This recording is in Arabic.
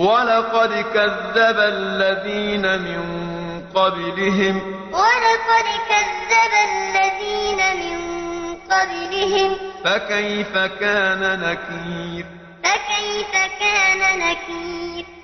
ولقد كذب الذين من قبلهم. ولقد كذب الذين من قبلهم. فكيف كان نكير؟ فكيف كان نكير؟